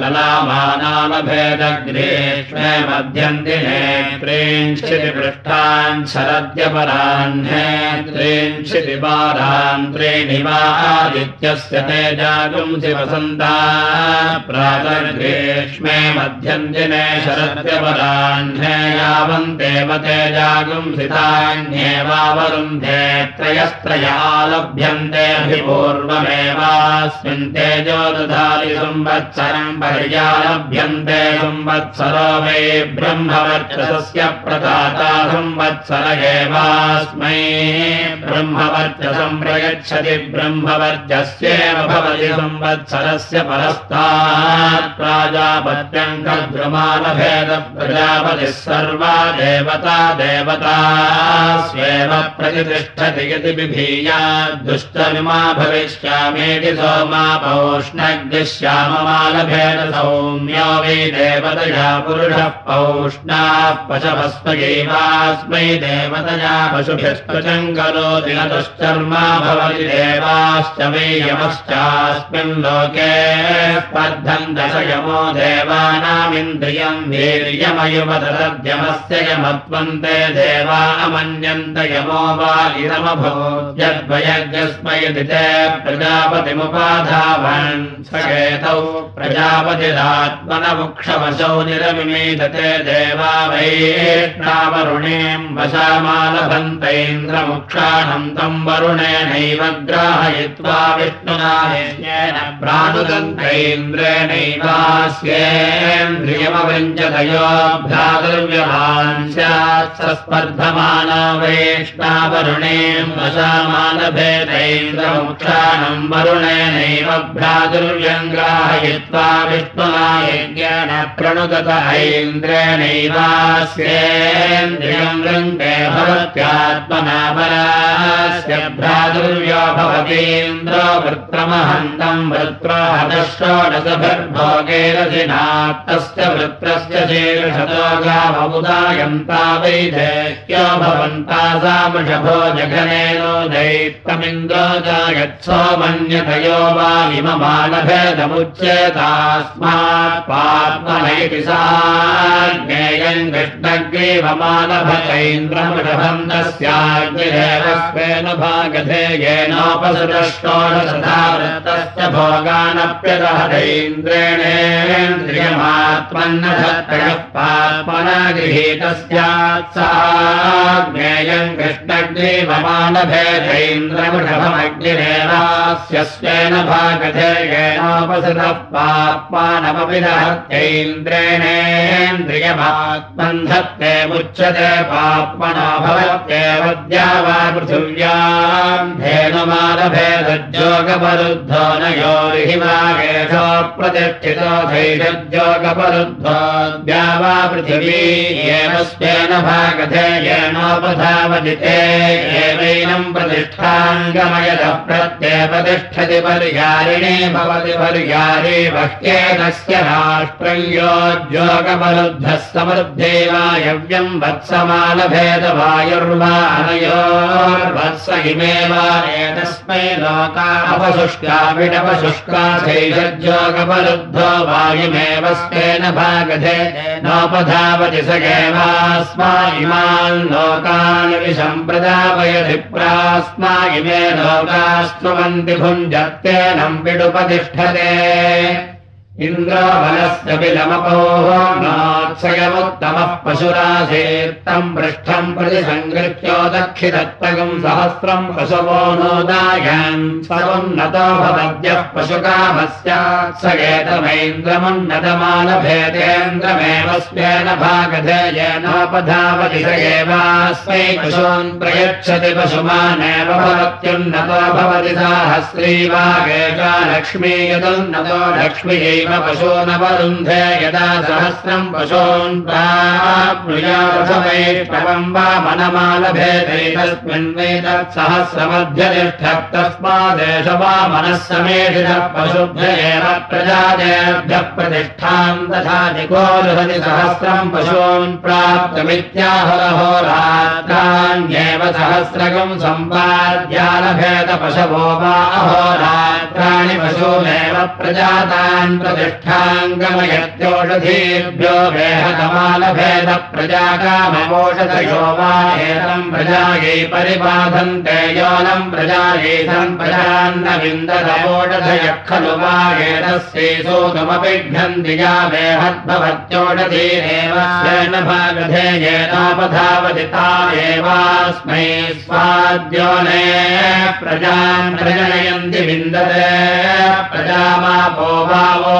ललामानामभेदग्रेष्मे मध्यन्दिने त्रींशिति पृष्ठान् शरद्यपराह्ने त्रींशिति वारान् त्रीणि वा आदित्यस्य ते जागुंसि वसन्ता प्रातर्ग्रेष्मे मध्यन्दिने शरद्यपराह्ने यावन्तेव ते जागुंसितान्येवावरुन्धे त्रयस्त्रयालभ्यन्तेऽभिपूर्वमेवास्मिन् तेजो दधाति संवत्सरम् पर्यालभ्यन्ते संवत्सरो वै ब्रह्मवर्चसस्य प्रदाता संवत्सर एवास्मै। ब्रह्मवर्चसम् प्रयच्छति ब्रह्मवर्चस्येव भवति संवत्सरस्य परस्तात् प्राजापत्यम् खद्रुमानभेद प्रजापतिः सर्वा देवता देवता स्वेव प्रतिष्ठति यदि बिभीया दुष्टविमा भविष्यामेति सोमा पौष्णग्निश्याममालभेद सौम्यो वै देवतया पुरुषः पौष्णाः पशवस्मयैवास्मै देवतया पशुभिस्पचम् करोति न दुश्चर्मा भवति देवाश्च वै यमश्चास्मिन् लोके स्पर्धम् दशयमो देवानामिन्द्रियम् वीर्यमयुवदद्यमस्य यमत्वन्ते देवा अमन्यन्त यमो वा इदमभो यद्वयज्ञस्मै दिते प्रजापतिमुपाधावन् सकेतौ प्रजापतिरात्मनमुक्षवशौ निरमिमीदते देवा वैष्णावरुणीम् वशामालभन्तैन्द्रमुक्षाणम् तम् वरुणेनैव ग्राहयित्वा विष्णुना प्राणुदन्तैन्द्रेणैवास्येन्द्रियमवृञ्जतयोऽभ्यादुर्व्यभान् स्यात् सस्पर्धमाना वैष्णावरुणीम् वशामालभेदैन्द्रमुक्षाणम् वरुणेनैव भ्रातुर्व्यङ्ग्राहयित्वा विष्णुना यज्ञेन प्रणुदत ऐन्द्रेणैवास्येन्द्रियम् वृङ्गे भवत्यात्मना परास्य भ्रातुर्यो भवतीन्द्रो वृत्रमहन्तम् वृत्रोहदषोडशभिर्भोगेरसिनात्तस्य वृत्रस्य शीर्षतो गावमुदायन्ता वैदेह्यो भवन्ता सामृषभो जघनेनो दैत्तमिन्द्रो जायत्सो मन्यतयो वा साज्ञेयम् कृष्णग्रीवमानभतैन्द्रमृषभम् तस्याग्निरेव स्वेन भागधेयेनोपसृष्टोषधावृतस्य भोगानप्यदहदैन्द्रेणेन्द्रियमात्मन्न धत्तयः पात्मना गृहीतस्यात् साज्ञेयम् कृष्णग्रीवमानभेदैन्द्रमृषभमग्निरेवास्य स्वेन भागधेयेनोपसृतः पात्मानमपि दहत्यैन्द्रेणेन्द्रियमात्मन् धत्ते मुच्यते पाप्मनो भवत्येव वा पृथिव्याम् धेनुमानभेदज्योगपरुद्धो न योरिहिमागेशो प्रतिष्ठितो धैर्यज्योगपरुद्धो द्यावा पृथिवी एव स्वेन भागधेयेनोपधावति ते एवैनम् प्रतिष्ठाङ्गमयतः प्रत्ययप्रतिष्ठति पर्यारिणे भवति पर्यारे वह्येतस्य राष्ट्रम् योद्योगपरुद्धः समृद्धे वायव्यम् वत्समानभेदवायुर्वा अनयोर्वत्स इमेवा एतस्मै लोका अपशुष्का विडपशुष्का चैषज्योगपरुद्धो वायुमेव स्वेन भागधे नोपधावति स एवास्मा इमान् लोकान् विषम्प्रदापयति प्रास्मा इमे लोकास्त्वन्ति भुञ्जत्येनम् विडुपतिष्ठते इन्द्रावनस्य विलमपोः नात्सयमुत्तमः पशुरासेत्तम् पृष्ठम् प्रति सङ्गृह्यो दक्षिदत्तकम् सहस्रम् पशवो नोदायन् सर्वन्नतो भवद्यः पशुकामस्यात् स एतमैन्द्रमुन्नतमानभेदेन्द्रमेव स्वेन भागधेयेनोपधावति स एवास्मै पशून् प्रयच्छति पशुमानेव भवत्युन्नतो भवति साहस्री वागेका लक्ष्मी यदुन्नतो लक्ष्म्यैव चैव पशूनवरुन्धे यदा सहस्रम् पशून् प्राप्नुयावैष्णवम् वा मनमालभेदैतस्मिन् वैतत्सहस्रमध्यतिष्ठक्तस्मादेश वा मनः समेषितः पशुभ्य एव प्रजादेभ्यः प्रतिष्ठाम् तथा निकोलहति सहस्रम् पशून् प्राप्तमित्याहरहोरात्राण्येव सहस्रकम् सम्पाद्यालभेदपशवो वा अहोरात्राणि पशूनेव प्रजातान् प्रतिष्ठाङ्गमयत्योषधीभ्यो वेहकमालभेद प्रजाकामोषधयो वा एतम् प्रजायै परिबाधन्ते योनम् प्रजायै सम्प्रजान्न विन्दतमोषधयः खलु वा एतस्यै सोतमपिभ्यन्ति या वेहद्भवत्योषधीरेव स्वेन भागधेयेनापधावति ता एवास्मै स्वाद्योने प्रजान् प्रजनयन्ति विन्दते प्रजामापो वावोषधयो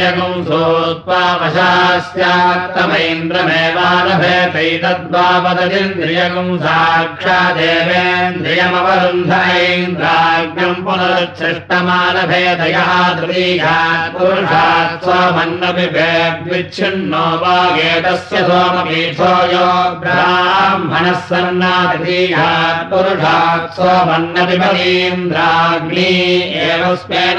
यगुम् सोत्वावशा स्यात्तमैन्द्रमेवालभेतैतद्वा वदतीन्द्रियगुम् साक्षादेवेन्द्रियमवरुन्धैन्द्राज्ञम् पुनरुच्छिष्टमालभेदयः तृतीयात् पुरुषात् स्वमन्नपि वेद्विच्छिन्नो वा एतस्य सोमपीठो यो ब्राह्मणः सन्नातृतीयात् पुरुषात् स्वमन्नपि बलीन्द्राग्नी एव स्वेन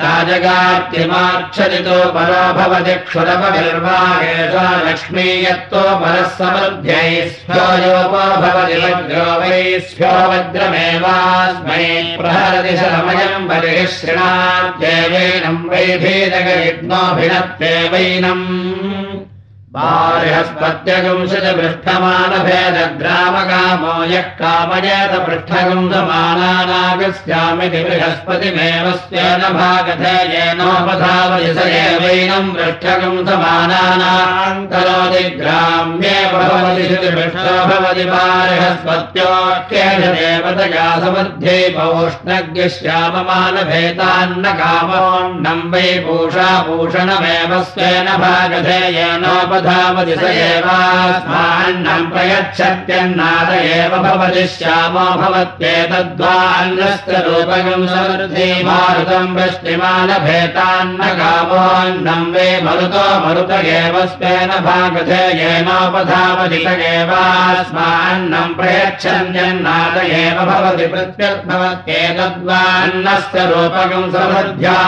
ताजगात्यमाक्षरितो परो भवति क्षुरपभिर्वाहेषा लक्ष्मी यत्तो परः समृद्ध्यै स्फोयोपो भवति वज्रो वै स्फो वज्रमेवास्मै प्रहरति शमयम् बलिः शृणाद्येवैनम् वै भेदगयज्ञोऽभिनत्तेवैनम् बार्हस्पत्यगुंशतिपृष्ठमानभेदग्रामकामो यः कामयेत पृष्ठगुंसमानानागस्यामिति बृहस्पतिमेव स्वेन भागधेयेनोपधावति स एवैनम् पृष्ठगुंसमानानाम् करोति ग्राम्ये भवति भवति समध्ये पौष्णज्ञश्याममानभेदान्न कामोन्नम् वै पूषा पूषणमेव स्वेन भागधेयेनोपधावति स एवास्मान्नम् प्रयच्छत्यन्नाद एव भवति श्यामो भवत्येतद्वान्नस्य रूपकम् समृद्धि मारुतम् वृष्टिमानभेतान्न कामोऽन्नम् वे मरुतो मरुत एव स्वेन भागधेयेनोपधावति स एवास्मान्नम् प्रयच्छन्यन्नाद एव भवति प्रत्यद्भवत्येतद्वान्नस्य रूपकम् समृद्ध्या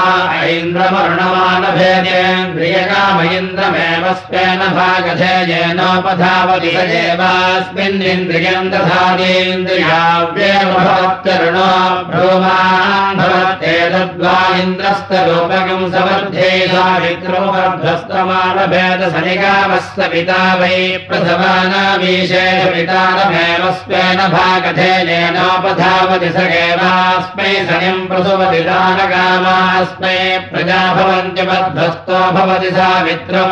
ऐन्द्रमरुणमानभेदेन्द्रियकाम इन्द्रमेव स्वेन भागधेयेनोपधावति स एवास्मिन्निन्द्रियम् दधातीन्द्रियाव्येव भवत्यरुणो ब्रूमान् भवत्येतद्वा इन्द्रस्तरूपकम् समर्थे सावित्रोपभ्रस्तमानभेदसनिकामस्य पिता वै प्रथमानामीशेषपितारमेव स्वेन भागधेयेनोपधावति स एवास्मै सनिम् प्रसुवति दानकामास्मै प्रजा भवन्त्यबद्धस्तो भवति सावित्रो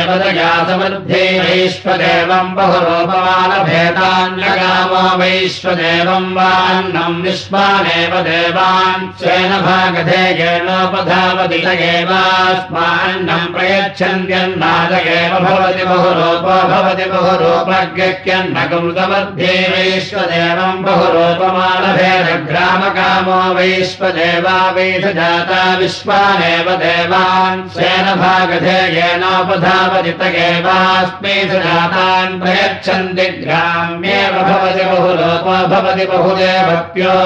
देवतया समृद्धे वैश्वदेवम् बहुरूपमानभेदान्यकामो वैश्वदेवम् वान्नम् विश्वानेव देवान् स्वेन भागधेयेनोपधावति स एवास्मान्नम् प्रयच्छन्त्यन्नाद एव भवति बहुरूपो भवति बहुरूपज्ञन्नकम् समध्ये वैश्वदेवम् बहुरूपमानभेदग्रामकामो वैश्वदेवा वैषजाता विश्वानेव देवान् स्वेन भागधेयेनोपधावति पधावदित एवास्मै सुजातान् प्रयच्छन्ति ग्राम्येव भवति बहुलोपो भवति बहुदेवत्यो।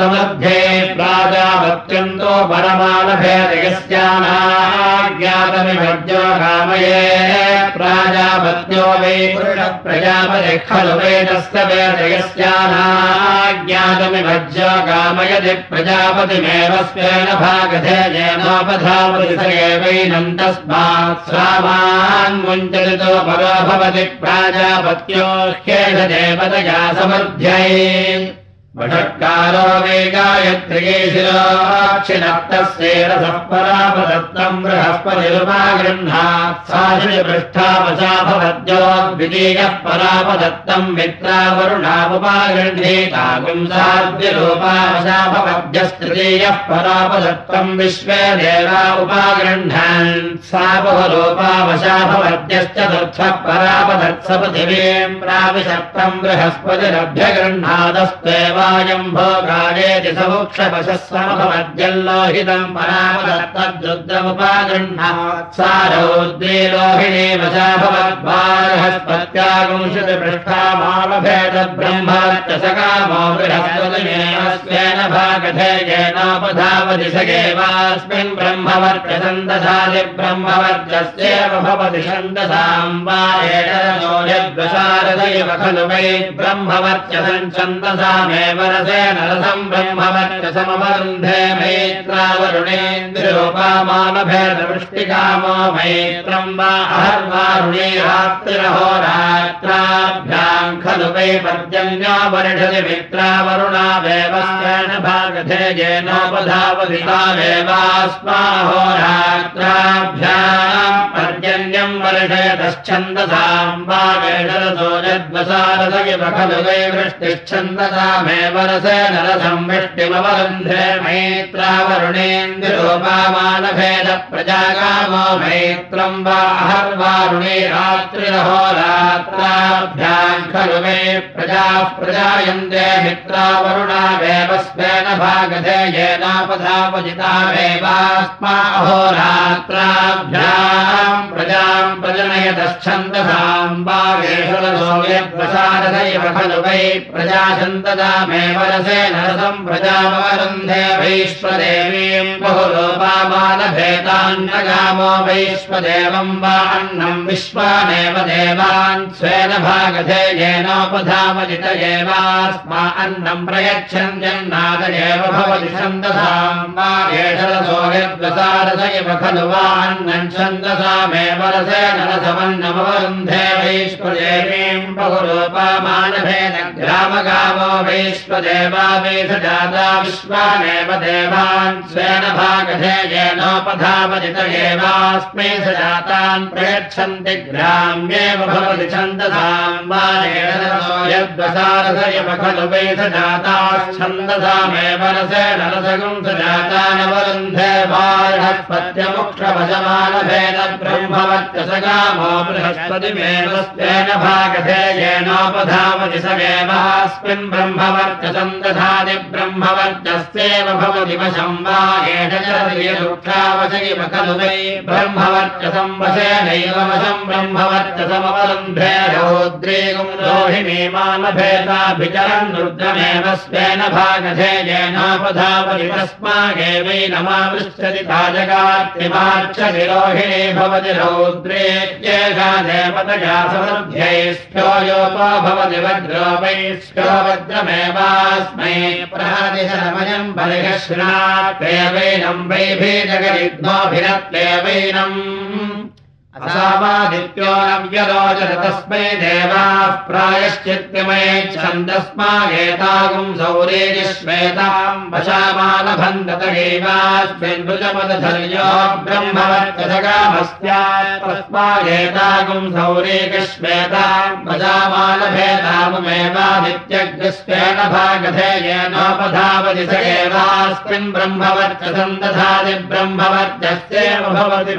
समध्ये प्राजापत्यन्तो परमानभेदयस्यानाज्ञातमिभज्यो कामये। प्राजापत्यो वै प्रजापति खलु वेदस्य वेदयस्यानाज्ञातमिभज्यो कामयति प्रजापतिमेव स्वेन भागधे येनोपधावति स तस्मात् स्वामान् मुञ्चलितो परो भवति प्राजापत्यो ह्येष वषट्कारो वे गायत्रिये शिरोक्षिणप्तस्येरसः परापदत्तम् बृहस्पतिरुपागृह्णात् साशिपृष्ठावशा भवद्यो द्वितीयः परापदत्तम् मित्रावरुणामुपागृह्णीतागुम् साध्यरूपावशा भवद्यस्तृतीयः परापदत्तम् विश्वे देवा उपागृह्णान् सा बहुरूपावशा भवद्यश्चतुर्थः परापदत्सपृथिवीम् प्राविशप्तम् बृहस्पतिरभ्यगृह्णादस्त्वेव यम्भोगायेति समुक्षपशः समभवद्यल्लोहितम् परामदत्तद्रुद्रमुपागृह्णात् सा रौद्रे लोहिणे वशा भवद्वारहस्पत्यागुंशति पृष्ठामालभेद ब्रह्मत्य सकामो बृहस्पतिमेवस्वेन भागधेयेनोपधावति स एवास्मिन् ब्रह्मवर्त्य सन्दधाति ब्रह्मवर्त्यस्येव भवति छन्दसाम् वा एतदनो यद्वशारदैव खलु वै ब्रह्मवर्त्य सञ्छन्दसामेव रसेन रसम् ब्रह्मवर्त्यसमवरुन्धे मैत्रावरुणेन्द्रोपामानभेदवृष्टिकामो मैत्रम् वा अहर्वारुणे रात्रिरहोरात्राभ्याम् खलु वै मित्रावरुणावेवस्वेन भागधेयेनोपधावदितावेवास्माहोरात्राभ्याम् पर्जन्यम् वर्षयतश्छन्दसाम् वा वेषरसो इव खलु वै वृष्टिश्छन्दसामेव रसेन मैत्रावरुणेन्द्रोपामानभेद प्रजागामो मैत्रम् वा अहर्वारुणे रात्रिरहोरात्राभ्याम् खलु मे प्रजाः प्रजायन्ते मित्रावरुणावेव स्वेन भागधेयेनापधापजितावेवास्मा अहोरात्राभ्याम् प्रजाम् प्रजनयतश्छन्दसाम् वागेषरसो यद्वसारदैव खलु वै प्रजाछन्ददामेव रसेन रसम् प्रजामवरुन्धे वैश्वदेवीम् बहुलोपामानभेदान्नगामो वैश्वदेवम् वा अन्नम् विश्वानेव देवान् स्वेन भागधेयेनोपधामजित एवास्मा अन्नम् प्रयच्छन् जन्नाद एव भवति छन्दसाम् वा एषरसो यद्वसारस इव खलु वा अन्नम् छन्दसामेव रसेन रसमन्नमवरुन्धे वैश्वदेवीम् बहुरूपामानभेद ग्रामगामो वैश्वदेवावेशजाता विश्वानेव देवान् स्वेन भागधेयेनोपधावजित एवास्मै स जातान् प्रयच्छन्ति ग्राम्येव भवति छन्दसाम् वा यद्वसारस इव खलु वै स रसेन रसगुम् स गामो बृहस्पतिमेव स्वेन भागधेयेनोपधावति समेवास्मिन् ब्रह्मवर्त्यस्येव भवति वशम् वा एषुक्षावश इव खलु वै ब्रह्मवर्त्यसं वशेनैव वशम् ब्रह्मवर्त्यसमवरुन्धे रौद्रीगुम् रोहिणी मानभेदाभिचरन् रुद्रमेव स्वेन भागधेयेनोपधावति तस्मागेवैनमावृच्छति ताजगार्तिमार्चति रोहिणी भवति रौद्रेत्येषा देवतया समर्थ्यैष्ठ्यो योपो भवति वज्रो वैष्ठ्यो वज्रमेवास्मै प्रहदिशमयम् बलिहश्रात्तेवैनम् वैभीजगरिग्नोभिरत्तेवैनम् असामादित्यो नव्यरोचत तस्मै देवाः प्रायश्चित्तिमये छन्दस्मागेतागुम् सौरेजिश्वेताम् वशामालभन्दतगैवास्मिन् भुजपदधर्यो ब्रह्मवर्तसगामस्यात् तस्मागेतागुम् सौरेकश्वेताम् वशामालभेदामुमेवादित्यग्रस्वेन भागधेयेनोपधावति स एवास्मिन् ब्रह्मवर्चसन्दधाति ब्रह्मवर्चस्येव भवति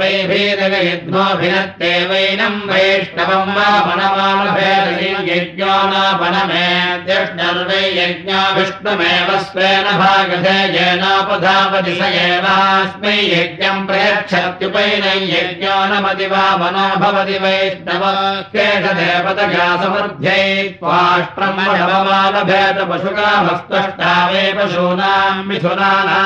वैभेदगयज्ञोऽभिनत्येवैनम् वैष्णवम् वा यज्ञो विष्णुमेव स्वेन भागधे एवास्मै यज्ञम् प्रयच्छत्युपैनै यज्ञो न मति वा मनो भवति वैष्णव केशदेवतगा समर्थ्यै त्वाष्ट्रमलभेद पशुकामस्पष्टा वै पशूनाम् मिथुनानाम्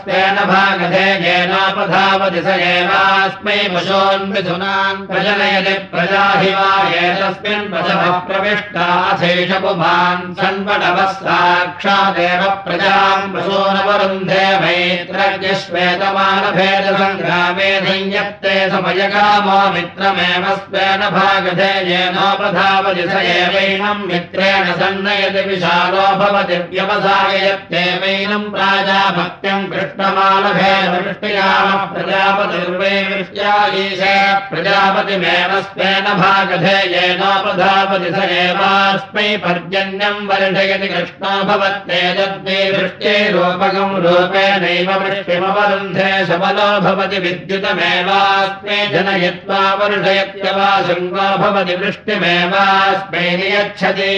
स्तेन भागधे येनोपधावति स एवास्मै पशून्मिथुनान् प्रजनयति प्रजा हि वा एतस्मिन् पशवः प्रविष्टाथेष पुमान् सन्वटवः साक्षादेव प्रजाम् पशूनवरुन्धे मैत्रज्ञश्वेतमानभेदसङ्ग्रामे संयत्ते समयकामो मित्रमेव स्वेन भागधे येनोपधावति स एवैनम् मित्रेण सन्नयति विशालो भवति व्यवसाययत्येवैनम् प्राजाभक्त्यम् कृष्णमालभेदवृष्ट्यामः प्रजापतिर्वै वृष्ट्यायीश। प्रजापतिमेव स्वेन भागधे येनोपधावति स एवास्मै पर्जन्यम् वर्षयति कृष्णो भवत्येतद्वे वृष्ट्यैरूपकम् रूपेणैव वृष्टिमवरुन्धे सबलो भवति विद्युतमेवास्मै जनयित्वा वर्षयत्यवा शृङ्गो भवति वृष्टिमेवास्मै नियच्छति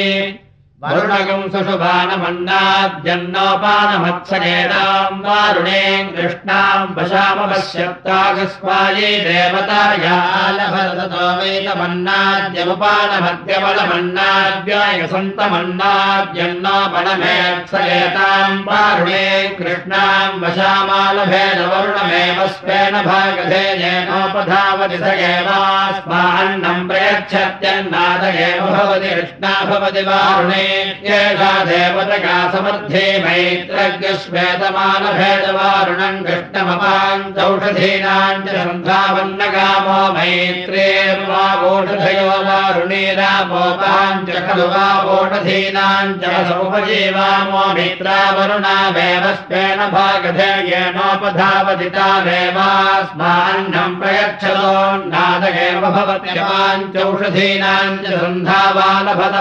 वरुणगम् सुषुभानमन्नाद्यन्नोपानमत्सकेताम् वारुणे कृष्णाम् वशामपश्यत्ताकस्मायै देवतायालभरतो वेदमन्नाद्यमुपानमद्यबलमन्नाद्याय सन्तमन्नाद्यन्नोपणमेत्सकेताम् वारुणे कृष्णाम् वशामालभेदवरुणमेव स्वेन भागधे येनोपधावति स एवास्मान्नम् प्रयच्छत्यन्नाद एव भवति कृष्णा भवति वारुणे एषा देवतका समर्थे मैत्रज्ञश्वेतमानभेदवारुणम् कृष्णमपाञ्चौषधीनाम् च सन्धावन्नकामो मैत्रेर्वावोषधयो वारुणे रामोपाञ्च खलु वावोषधीनाम् च समुपजीवामो नाद एव भवत्यपाञ्चौषधीनाम् च सन्धावालभत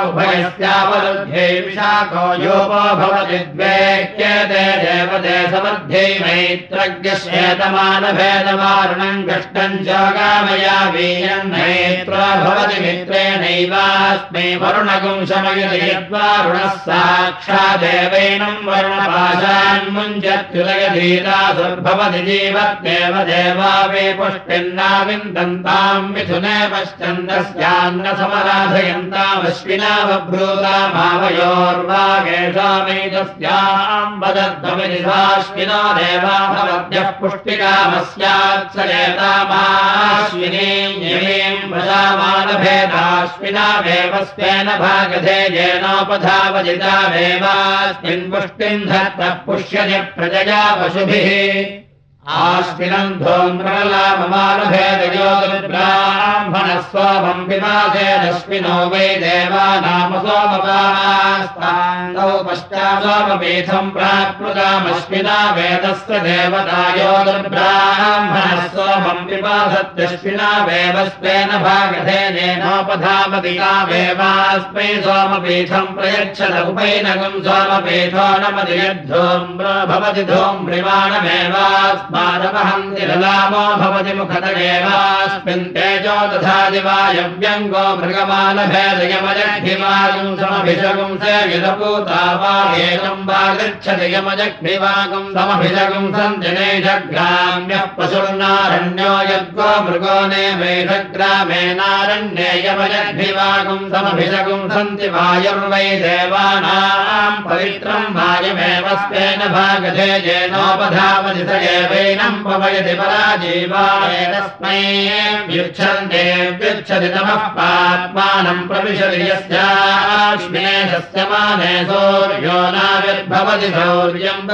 उभयस्यावरुध्ये विशाखो योपो भवति द्वेक्यते देवते समर्ध्ये मैत्रज्ञश्वेतमानभेदवारुणम् कष्टम् चोगामया वीयम् नेत्रो भवति मित्रेणैवास्मै वरुणगुम् शमयति यद्वारुणः साक्षादेवैनम् वरुणपाशान्मुञ्चत्युदयधीरासुर्भवति जीवत्येव देवा वे पुष्टिन्नाविन्दन्ताम् मिथुने पश्चन्दस्यान्न समराधयन्तामश्विना बभ्रूता मावयोर्वागेषामेतस्याम् वदध्वमिनिधाश्विनो देवा भवद्यः स्वेन भागधे येनोपधावजितावेवास्मिन् पुष्टिम् धत्तः पुष्यति प्रजया पशुभिः धोन्द्रलाममानभेदयोब्राह्मणः सोमम् पिबाधेदश्विनो वै देवानाम सोमपास्तान्दौ पश्चादोमपीठम् प्राप्नुतामश्विना वेदस्य देवतायोर्ब्राह्मणः सोमम् पिबाधत्यश्विना वेवस्वेन भागधेनेनोपधामदिकावेवास्मै सोमपीठम् प्रयच्छत उपैनगम् सोमपीठो नमति यद्धूम्र भवति धूम्रिमाणमेवास्मै स्मारमहन्ति ललामो भवति मुखतगेवास्मिन् तेजो तथा दिवायव्यङ्गो मृगमालभेदयमजग्भिवागम् समभिषगुम् स यदपूतावागेकम् वा समभिषगुम् सन्दिनेशग्राम्यः पशुर्नारण्यो यद्गो मृगो नेमेषग्रामेणारण्ये यमजग्भिवागम् समभिषगुम् सन्ति वायुर्वै देवानाम् पवित्रम् स्वेन भागधे येनोपधावति स एव चैनम् पवयति पराजीवाय तस्मै व्युच्छन्ते तमः पात्मानम् प्रविशति सौर्यो नाविर्भवति सौर्यम्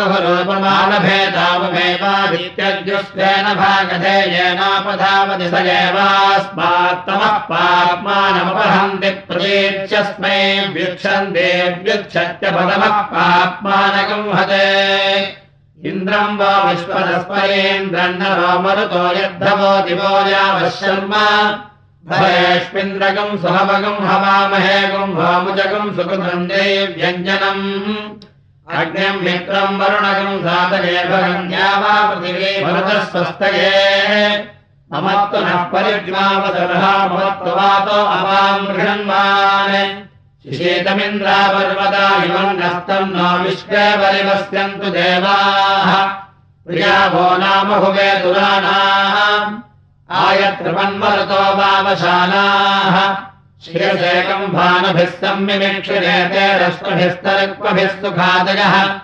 भागधेयेनापधावति स एवास्मात्तमः पात्मानमपहन्ति प्रतीच्यस्मै व्युच्छन्ते व्युच्छत्यपदमः पात्मानकम् हते इन्द्रम् वा विश्वदस्परेन्द्रन्नरो मरुतो यद्धवो दिवो यावशर्म भरेष्मिन्द्रकम् सुहवगम् हवामहे गुम् वामुजकम् सुकृतम् देव्यञ्जनम्। अग्निम् मित्रम् वरुणकम् सातरे भगन्या वा पृथिवी भरतः स्वस्तये ममत्तु नः परिज्ञावसरः ममत्तु वातो अवाम् शिशेतमिन्द्रापर्वता इमम् नस्तम् न विश्वे परिपश्यन्तु देवाः। प्रिया भो नाम भुवे दुराणाः। आयत्रमन्मरुतो वावशानाः शिरसेकम् भानुभिः सम्मिमिक्षिरेते रश्मिभिस्तरुक्मभिः सुखादयः।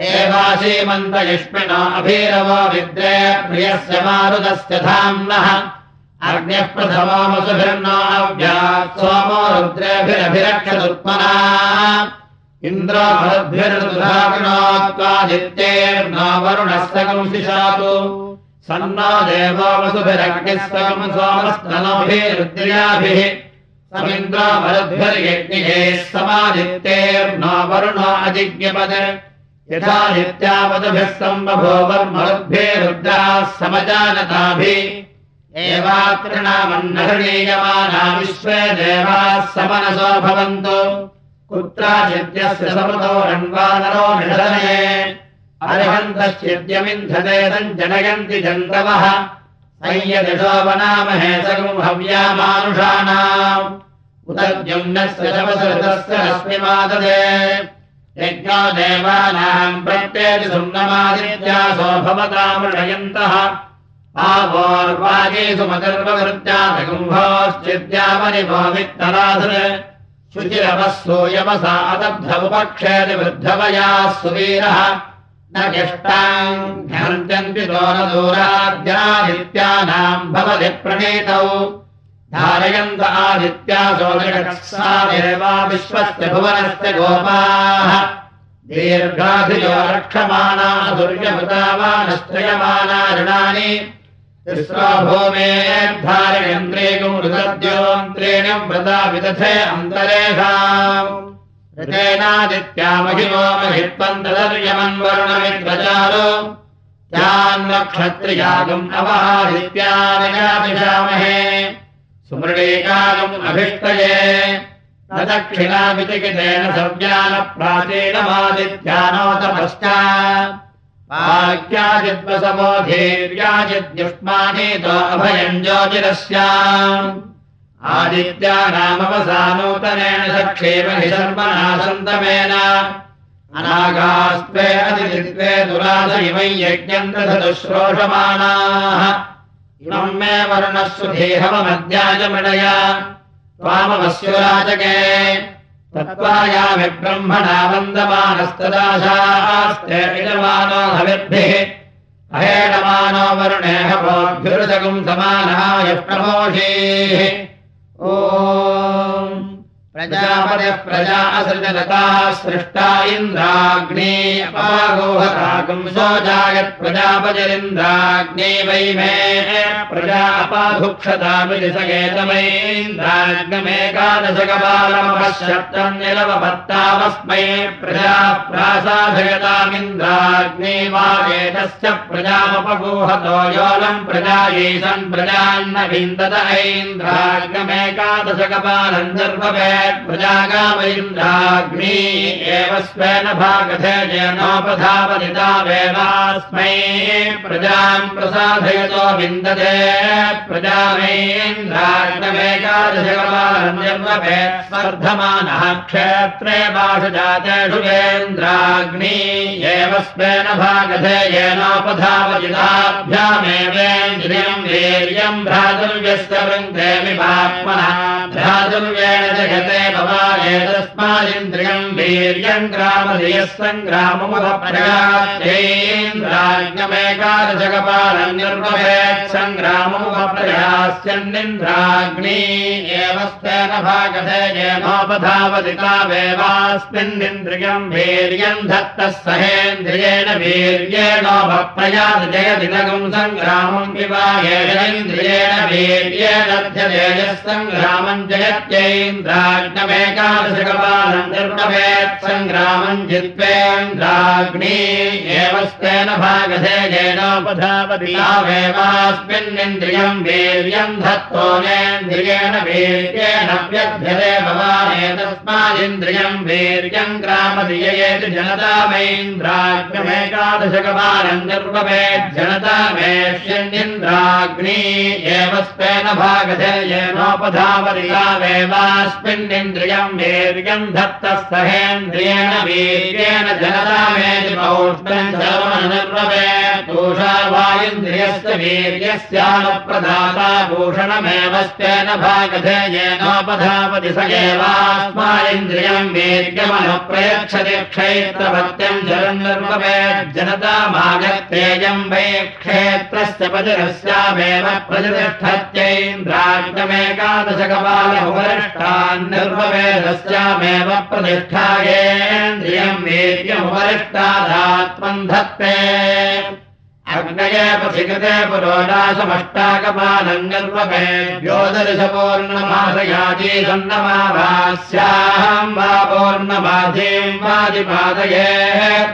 एवासीमन्त युष्मिनो अभीरवो विद्रे प्रियस्य मारुदस्य धाम्नः अग्न्यः प्रथमोमसुभिर्नो अव्यात् सोमो रुद्रेभिरभिरक्षदुत्मना इन्द्रो भरद्भिर्दुधागुणोत्वादित्यैर्नो वरुणः सकम् शिशातु सन्नो देवो वसुभिरग्निः सकम् सोमस्तनोभिरुद्र्याभिः समिन्द्रो भरद्भिर्यज्ञैः समादित्यैर्नो वरुणो अजिज्ञपद यथादित्यावदभिः सम्बभोवर्मरुद्भिरुद्राः समजानताभिः एवात्रिणामन्नहृणीयमाना विश्वे देवाः समनसो भवन्तु कुत्राचिद्यस्य समृतो रण्वानरो जनयन्ति जन्तवः। संयदिषो वनामहे सगम् हव्यामानुषाणाम्। उदद्युम्नस्य शवसृतस्य रश्मिमाददे यज्ञो देवानाम् प्रत्येति सुम्नमादित्यासो भवतामृणयन्तः वित्तराधृ शुचिरवः सूयवसा अदब्धमुपक्षेति वृद्धवयाः सुवीरः। न घ्यन्त्यन्ति दोरदूराद्यादित्यानाम् भवति प्रणीतौ। धारयन्त आदित्यासो सा देवा विश्वस्य भुवनस्य गोपाः। दीर्घाधियो रक्षमाणा दुर्यभृतावानश्रयमाना ऋणानि ृतद्योऽन्त्रीणम् व्रता विदधे अन्तरेधा ऋतेनादित्यामहिमो महित्वम् त्यान्नक्षत्रियागम् अभिष्टये। न दक्षिणामिति कितेन सव्यानप्राचीनमादित्यानो वाक्याचिद्वसमोधीर्याचिद्युष्मानीतो अभयम् ज्योतिरस्याम् आदित्यानामवसानूतनेन सक्षेम हि शर्मणा सन्तमेन। अनागास्त्वे अतिदित्वे दुरास इमै दधतुश्रोषमाणाः इमम् मे वर्णः सुधेहमध्यायमणय त्वामवस्युराजके तत्त्वायामि ब्रह्मणा हविर्भिः अहेडमानो वरुणेह भोभ्युरुदगुम् समानाय प्रमोषीः ओ प्रजापतिः प्रजा असृजनताः सृष्टा इन्द्राग्ने शोजायत् प्रजापतिरिन्द्राग्ने वै मे प्रजा सकेतमैन्द्राग्नमेकादशकपालमपश्यप्तम् निलवभत्तामस्मै प्रजा प्रासाधयतामिन्द्राग्ने वागेतस्य प्रजामपगोहतो योलम् प्रजायैषन् प्रजान्न विन्दत ऐन्द्राग्नमेकादशकपालम् निर्भवेत् प्रजागामैन्द्राग्नी एव स्वेन भागधेनोपधावनितावेवास्मै प्रजाम् प्रसाधयतो विन्दते। प्रजामेन्द्राग्नमेकादशकपालन्यर्वभेत् स्पर्धमानः क्षेत्रे बाषजातेषु वेन्द्राग्नी एव स्वेन भागधेयेनोपधावजिताभ्यामेवेन्द्रियम् वीर्यम् भ्रातुर्यस्य वृन्देमि पाप्मनः भ्रातुर्येण ग्रामधियः सङ्ग्राममुपप्रयात्येन्द्राज्ञमेकादशकपालम् निर्वभेत् सङ्ग्राममुपप्रयास्यन्निन्द्राग्नी एव स्तेन भागधे येनोपधावदितावेवास्मिन्निन्द्रियम् वीर्यम् धत्तः सहेन्द्रियेण वीर्येणोपप्रयात् जयदिनगम् सङ्ग्रामम् विवाहेन्द्रियेण वीर्येण सङ्ग्रामम् जयत्यैन्द्राग्नमेकादशकपालम् निर्णवेत् सङ्ग्रामम् जित्वेन्द्राग्नी एव स्तेन भागधे येनोपधावदितावेवास्मिन्निन्द्रियम् वीर्यम् धत्तोनेन्द्रियेण वीर्येण व्यध्यते भवाने तस्मादिन्द्रियम् वीर्यम् ग्रामदियेति जनता मेन्द्राग्नमेकादशकपालम् निर्ववेत् जनता मेष्यन्निन्द्राग्नी एव स्तेन भागधे येनोपधावरितावेवास्मिन्निन्द्रियम् वीर्यम् धत्तः सहेन्द्रियेण वीर्येण वायुन्द्रियस्य वीर्यस्यानुप्रदाता भूषणमेव स्तेन भागधे येनोपधावति स एवास्मा इन्द्रियम् वीर्यमनुप्रयच्छति क्षेत्रभक्त्यम् जलम् निर्ववेत् जनतामागत्येयम् वै क्षेत्रस्य पतिरस्यामेव प्रतिष्ठत्यैन्द्राग्नमेकादशकपालमुपरिष्टान् सर्ववेदस्यामेव प्रतिष्ठायेन्द्रियम् वीर्यमुपरिष्टादात्मन्धत्ते अग्नये पथिकृते पुरोडासमष्टाकपालम् निर्वभेद्योदर्शपूर्णमादयाजी सन्नमाभास्याहम् वा पूर्णमाधीम् वादिपादये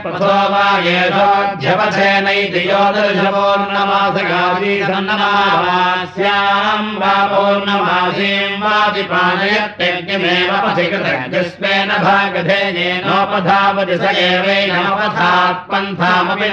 प्रथो वा येषोऽध्यपथेनैति योदर्शपूर्णमासगाजी सन्नमाभास्याहम् वा पूर्णमाधीम् वादिपादयत्यज्ञमेव पथिकृतज्ञस्वेन भागधेयेनोपधावति स एवैनोपधात् पन्थामपि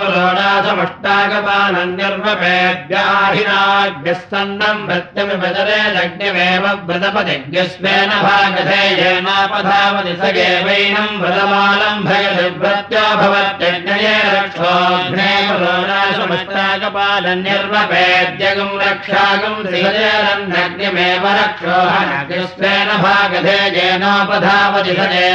पुरोडासमष्टाकपालम् निर्वपेद्याहिनाग्यः सन्नम् वृत्यमिपदरे लग्निमेव व्रतपतिज्ञस्वेन भागधेयेनापधावति स एवैनम् व्रतमालम् भयति व्रत्यो भवत्यज्ञये रक्षोघ्ने पुरोडासमष्टाकपालम् निर्वपेद्यगम् रक्षागम् श्रीजयरन्नग्निमेव रक्षोहनग्स्वेन भागधेयेनोपधावति स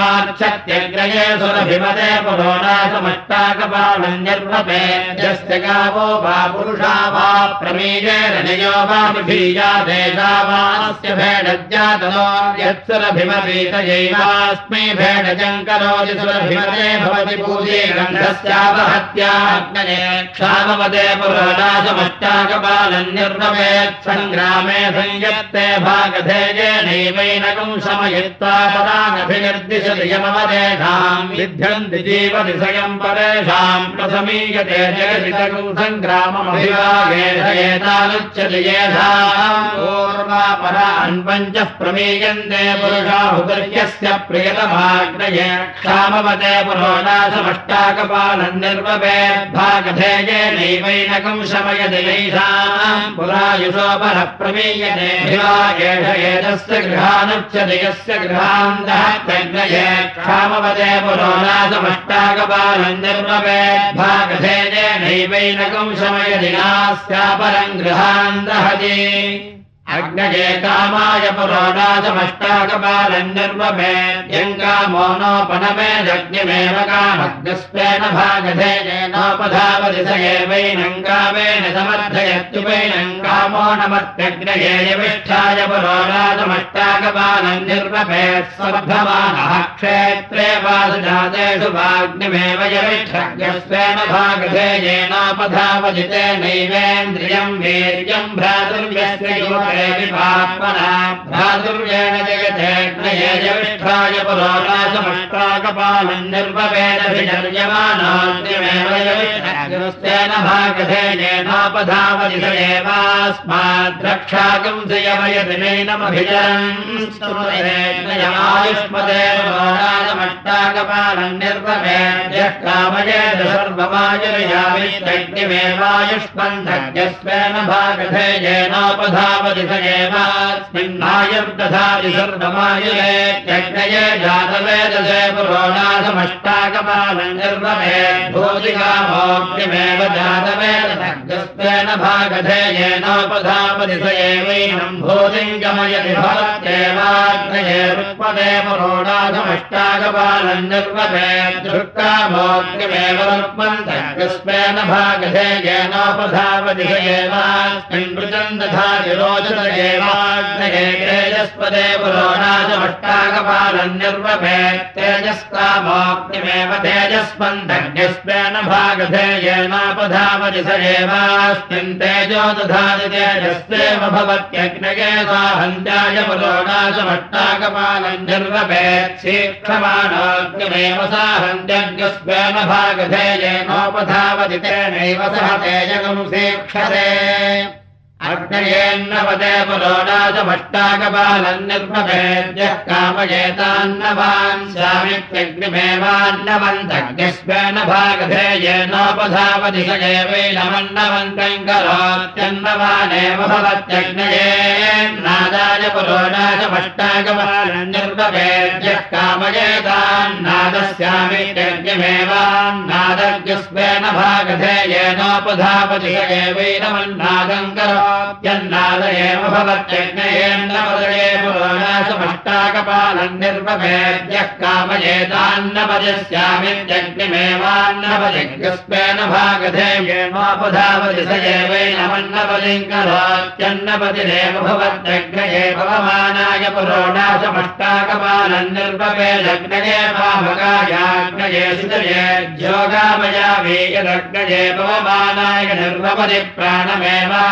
ताजगात्यग्रये सुरभिमते पुरोडासमष्टाकपालम् निर्वपेद्यस्य गावो वा पुरुषा वा प्रमीजेरनयो वा विभीया देशा वास्य भेडज्जातनो यत्सुरभिमवीतयैवास्मै भेडजम् करोति सुरभिमते भवति पूजे गन्धस्यावहत्याग्नये क्षामवदे पुरोडासमष्टाकपालम् निर्वपेत् सङ्ग्रामे संयत्ते भागधेयेनैवैनकम् शमयित्वा पदानभिनिर्दिशति यमवदेषाम्। विध्यन्ति जीवति स्वयम् परेषाम् प्रसमीयते जगदितकम् सङ्ग्राममभिवागेशयेतानुच्यति येषाम्। पूर्वापरान् पञ्चः प्रमीयन्ते पुरुषाहुदर्यस्य प्रियतमाग्नये क्षामवते पुरोडासमष्टाकपालम् निर्वपेद्भागधेयेनैवैनकम् शमयति यैषाम्। पुरायुषोपरः प्रमीयते एतस्य गृहानुच्यते गृहान्तः तज्ञये क्षामवदे पुरोनासमष्टाकपालम् निर्वपेद्भागधेयेनैवैनकम् शमयति नास्यापरम् अग्नये कामाय पुरोडासमष्टाकपालम् निर्वपेद्यङ्कामो नोपनमेदग्निमेव कामग्नस्वेन भागधेयेनोपधावति स एवैनम् कामेन समर्थयत्युपैनम् कामो नमत्यग्नये यविष्ठाय पुरोडासमष्टाकपालम् निर्वपेत् स्वर्धमानः क्षेत्रे वासजातेषु वाग्निमेव भागधेयेनोपधावति तेनैवेन्द्रियम् वीर्यम् भ्रातुर्यस्य युवते देवि पात्मना भ्रातुर्येण जगतेऽग्नये जविष्ठाय पुरोणासमष्टाकपालम् निर्ववेदभिचर्यमाणान्यमेव यविष्ठस्तेन भागधेयेनोपधावति स एवास्माद्रक्षाकम् स यवयति नैनमभिचरन् आयुष्मदे पुरोणासमष्टाकपालम् निर्ववेद्यः कामयेत सर्वमायुर्यामित्यग्निमेवायुष्मन्धज्ञस्वेन भागधेयेनोपधावति स एवास्मिन्नायुर्दधाति सर्वमायुरेत्यग्नये जातवेदसे पुरोणासमष्टाकपालम् निर्ववेद्भूतिकामोक्तिमेव जातवेदज्ञस्वेन भागधेयेनोपधावति स एवैनम् भूतिम् गमयति भवत्येवाग्नये रुक्मदे पुरोणासमष्टाकपालम् निर्ववेद्दुर्कामोक्तिमेव रुक्मन्तस्मेन भागधेयेनोपधावति स एवास्मिन् मृजम् दधाति रोचत एवाग्नये तेजस्पदे पुरोणासमष्टाकपालम् निर्वभेत् तेजस्कामोक्तिमेव तेजस्पन्दज्ञस्वेन भागधेयेनोपधावति स एवास्मिन् तेजो दधाति तेजस्वेव भवत्यग्नये साहन्त्याय पुरोणासमष्टाकपालम् निर्वभेत् शीक्षमाणोऽग्निमेव साहन्त्यज्ञस्वेन भागधेयेनोपधावति तेनैव सह तेजगम् शीक्षते अग्नयेन्नवदे पुरोडासमष्टाकपालम् निर्मभेद्यः कामयेतान्नवान् स्वामित्यग्निमेवान्नवन्तग्निस्वेन भागधेयेनोपधावति स एवैनमन्नवन्तम् करोत्यन्नवानेव भवत्यग्नयेन्नादाय पुरोडासमष्टाकपालम् निर्मभेद्यः कामयेतान्नादस्यामित्यग्निमेवान्नादग्निस्वेन भागधेयेनोपधावति स एवैनमन्नादम् करो यन्नाद एव भवत्यग्नयेन्नपदये पुरोणासमष्टाकपालम् निर्वभेद्यः कामयेतान्नपदस्यामित्यग्निमेवान्नपदिग्स्वेन भागधेयेनोपधावति स एवैनमन्नपदिम् करोत्यन्नपतिरेव भवत्यग्नये भवमानाय पुरोणासमष्टाकपालम् निर्वभेदग्नये पावकायाग्नये सुतये ज्योगामया वेयदग्नये भवमानाय निर्वपदि प्राणमेवा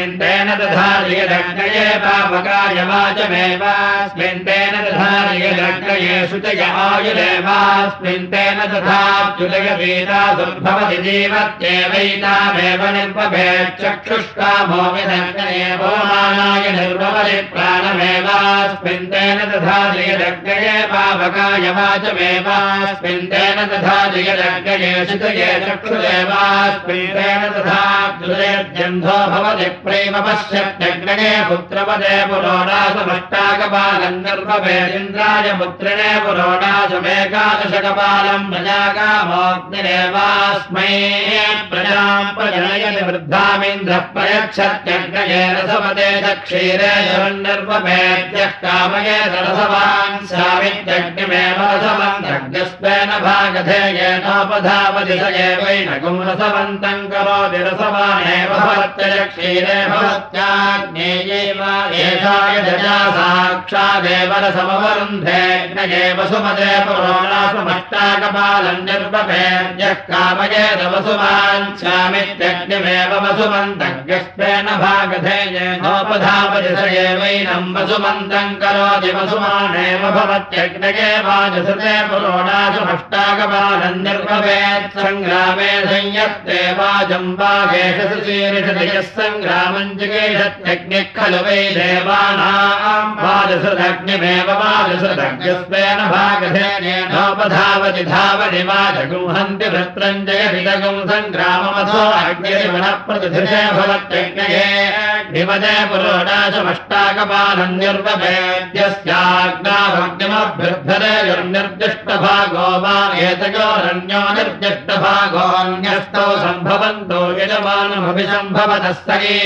यस्मिन् तेन दधार्यदग्नये पापकायवाचमेवास्मिन् तेन दधार्यदग्नये शुचय आयुरेवास्मिन् तेन दधाप्युदयवीता सम्भवति जीवत्येवैतामेव निर्पभेच्चक्षुष्कामो विदग्नयेवमानाय निर्भवति प्राणमेवास्मिन् तेन दधार्यदग्नये पापकायवाचमेवास्मिन् तेन दधार्यदग्नये शुचये चक्षुदेवास्मिन्तेन तेन दधाप्युदयद्यन्धो भवति पश्यत्यग्नये पुत्रपदे पुरोडासमष्टाकपालम् गर्भभेदिन्द्राय पुत्रिणे पुरोडासमेकादशकपालम् प्रजाकामोऽग्निरेवास्मै प्रजाम् प्रजनयति वृद्धामिन्द्रः प्रयच्छत्यग्नये रसपदे च क्षीरे निर्वभेद्यः कामये रसवान् स्यामित्यग्निमेव रसवन्तग्निस्वेन भागधेयेनोपधावति स एवैनगुम् रसवन्तम् करोति रसवानेव भवत्यज क्षीरे भवत्याज्ञेयैव एषाय जजा साक्षादेव रसमवरुन्धेऽग्नये वसुमदे पुरोणासमष्टाकपालम् निर्वभेद्यः कामयेत वसुमाञ्छामित्यग्निमेव वसुमन्तज्ञस्त्वेन भागधेयेनोपधावति स एवैनम् वसुमन्तम् करोति वसुमानेव भवत्यग्नये वाजसते पुरोणासमष्टाकपालम् निर्वभेत् सङ्ग्रामे संयत्ते वाजम् वागेश सुशीर्षदयः सङ्ग्रामम् जिगेषत्यग्निः खलु वै देवानाम् वाजसदग्निमेव वाजसदग्निस्वेन भागधेनेनोपधावति धावति वाजगुंहन्ति सङ्ग्राममथो अग्निरिवनः प्रतिधृते भवत्यग्नये विमदे पुरोडाशमष्टाकपालम् निर्वभेद्यस्याग्नाभग्निमभ्युद्धरे निर्दिष्टभागो वा एतयोरन्यो निर्दिष्टभागोऽन्यस्तौ सम्भवन्तो यजमानमभिसम्भवतः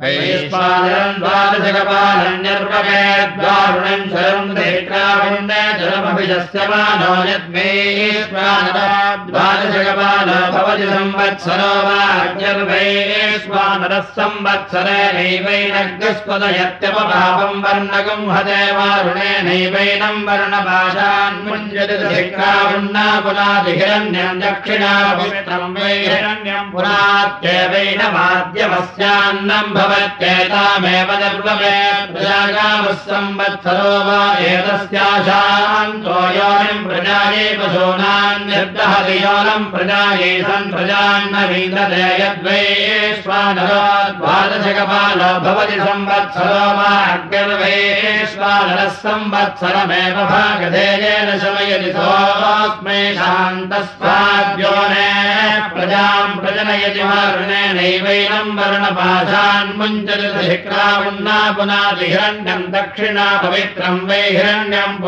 द्वादशकपालन्यर्ववेद्वारुणम् शरम् देत्रावण्य जलमभिजस्य मानो यद्वैश्वानर द्वादशकपालो भवति संवत्सरो वाज्ञर्वैश्वानरः संवत्सरेणैवैनग्रस्पदयत्यपपापम् वर्णकम् हते वारुणेनैवैनम् वर्णपाशान्मुञ्जति धिक्रावण्णा पुनादिहिरण्यम् दक्षिणा पवित्रम् वैहिरण्यम् पुनात्येवैनमाद्यमस्यान्नम् भवत्येतामेव निर्वमे प्रजागामः संवत्सरो वा एतस्याशान्तो योनिम् प्रजायै पशूनाम् निर्दहति योनम् प्रजायै सन् प्रजान्न वीन्द्रते यद्वैश्वानरो द्वादशकपालो भवति संवत्सरो वा अग्निर्वैश्वानरः संवत्सरमेव भागधेयेन शमयति सोऽस्मै शान्तस्वाद्योने प्रजाम् प्रजनयति वर्णेनैवैनम् वर्णपाशान् मुञ्चलिक्रावण्णा पुनादिहिरण्यम् दक्षिणा पवित्रम् वै हिरण्यम्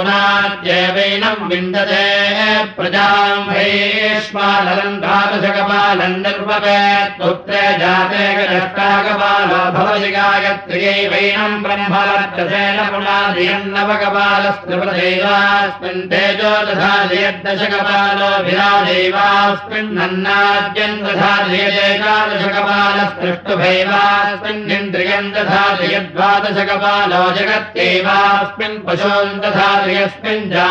पुनाद्येवैनम् विन्दते प्रजाम् वैश्वानरम् द्वादशकपालम् निर्वपेत् पुत्रे जाते गष्टाकपालो भवति गायत्र्यैवैनम् ब्रह्मवर्चसेन पुनादियन्नवकपालस्त्रिपदैवास्मिन् तेजो दधाति यद्दशकपालो विराजैवास्मिन्नन्नाद्यम् दधाति यदेकादशकपालस्पृष्टुभैवास्मिन्निन्द्रियम् दधाति यद्वादशकपालो जगत्यैवास्मिन् पशून् दधाति यस्मिन्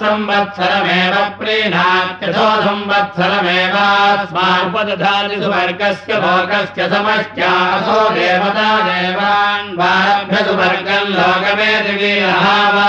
संवत्सरमेव प्रीणात्यथो संवत्सरमेवास्मानुपदधाति सुवर्गस्य लोकस्य समष्ट्यासो देवता देवान् वाभ्य सुवर्गम् लोकमेदिवीरः वा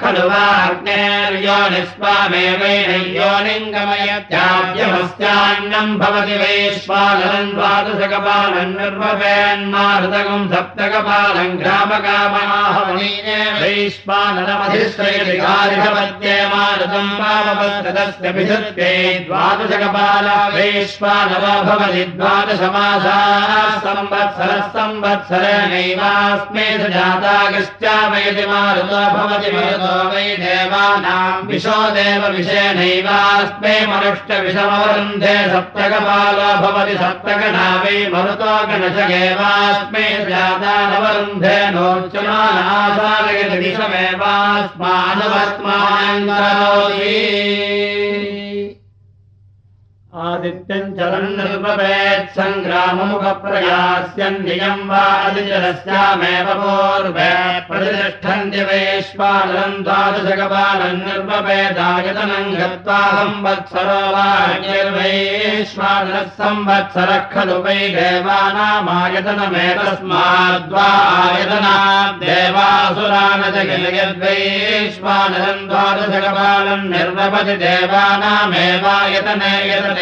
खलु वाग्नेर्योनिस्वामेवैन योनिङ्गमयत्याद्यमस्यान्नम् भवति वैश्वानरम् द्वादशकपालम् निर्वपेन्मारुतकम् सप्तकपालम् ग्रामकामाहवनीने वैश्वानरमधिश्रयधिकारिभवत्ये मारुतम् पावपस्तस्य विधत्ते द्वादशकपाल वैश्वानरो भवति द्वादशमासाः संवत्सरः संवत्सरेणैवास्मे स जातागश्चावयति मारुतो भवति देव विषेणैवास्मे मनुष्टविषमवरुन्धे सप्तकपालो भवति सप्तगणा वै मरुतो गणशगेवास्मे जातानवरुन्धे नोच्यमानासारयति दिशमेवास्मानवत्मानङ्गरोति आदित्यम् चलन् निर्वपेत् सङ्ग्राममुखप्रयास्यन्नियम् वा अधिचरस्यामेव पूर्वे प्रतिष्ठन्ति वैश्वानरम् द्वादशकपालम् निर्वपेदायतनम् गत्वा संवत्सरो वा निर्वैश्वानरः संवत्सरः खलु वै देवानामायतनमेतस्माद्वा आयतना देवाः असुरान च किल यद्वैश्वानरम् द्वादशकपालम् निर्वपति देवानामेवायतने यतते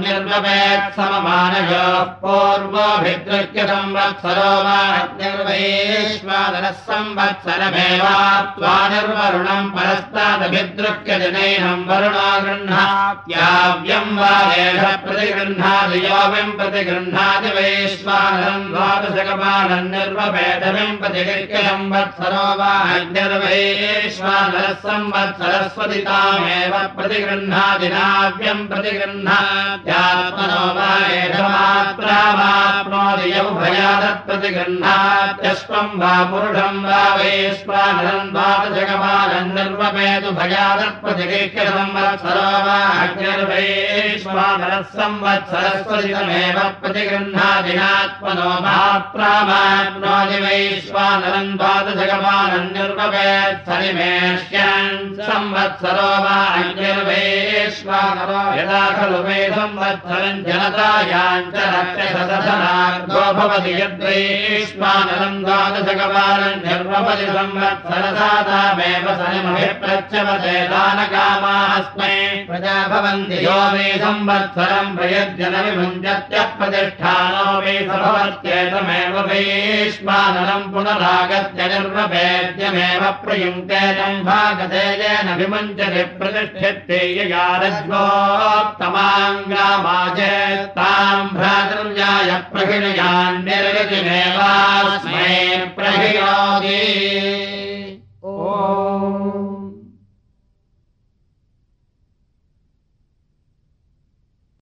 निर्वपेत् सममानयोः संवत्सरो वा निर्वैश्वानरः संवत्सरमेवात्वा निर्वरुणम् परस्तादभिद्रक्य जनैनम् वरुणो गृह्णात्याव्यम् वा एष प्रतिगृह्णाति योऽविम् प्रतिगृह्णाति वैश्वानरम् द्वादशकपालम् निर्वपेदमिम् प्रतिगृह्य संवत्सरो वा निर्वैश्वानरः संवत्सरस्वतितामेव प्रतिगृह्णाति नाव्यम् प्रतिगृह्णात्यात्मनो वा एष मात्रा वाप्नोति यौभयादत् प्रतिगृह्णात्यश्वम् वा पुरुषम् वा वैश्वानरम् द्वादशकपालम् निर्वपेतु भयादत् प्रतिगृह्य संवत्सरो वा अग्निर्वैश्वानरः संवत्सरस्वतितमेव प्रतिगृह्णादिनात्मनो मात्रामाप्नोति वैश्वानरम् द्वादशकपालम् निर्वपेत् सनिमेष्यन् संवत्सरो वा अग्निर्वैश्वानरो यदा खलु वै सनिमभिप्रच्यवते दानकामास्मै। प्रजा भवन्ति यो मे संवत्सरम् प्रयज्जन विभुञ्जत्यप्रतिष्ठानो मे सभवत्येतमेव वैश्वानरम् पुनरागत्य निर्वपेद्यमेव प्रयुङ्क्ते तम् भागते येन विमुञ्चति प्रतिष्ठिते यामाजेत्ताम् भ्रातृव्याय प्रहिणयान्निर्गतिमेवास्मै प्रविणयान् ओ